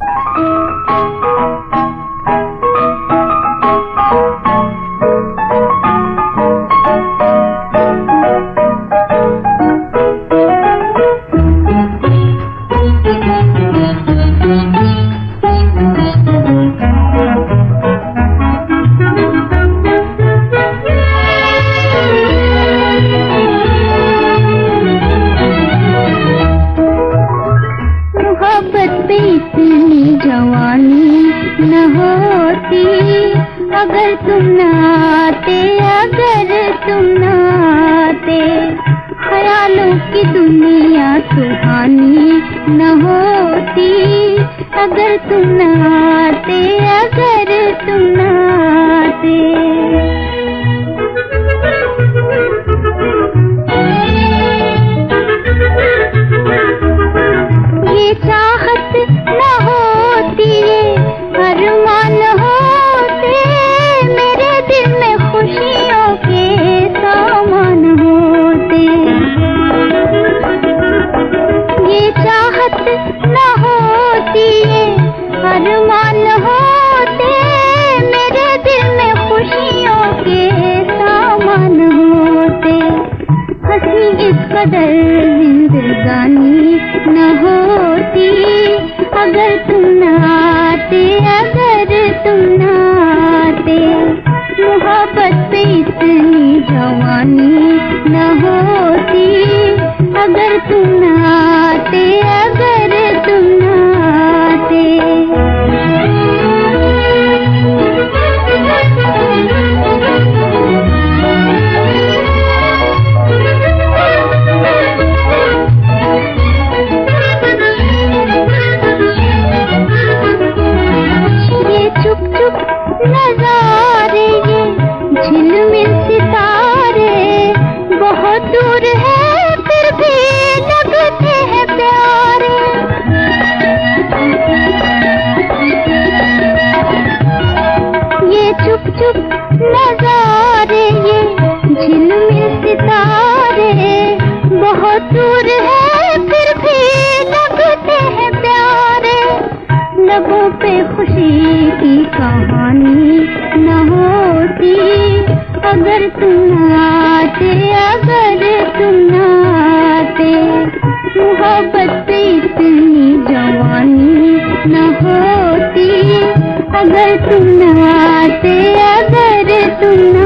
Música जवानी न होती। अगर तुम न आते अगर तुम न आते ख्यालों की दुनिया सुहानी न होती। अगर तुम न आते अगर तुम न आते होते, मेरे दिल में के होते। इस न होती। अगर तुम आते, अगर तुम आते, मोहब्बत इतनी जवानी न होती। अगर तुम न चुप चुप नजारे ये झिलमिल सितारे। बहुत दूर है, फिर भी लगते हैं प्यारे। लबों पे खुशी की कहानी न होती। अगर तुम आते, अगर तुम आते। मोहब्बत पे इतनी जवानी न होती। अगर तुम अगर तुम आते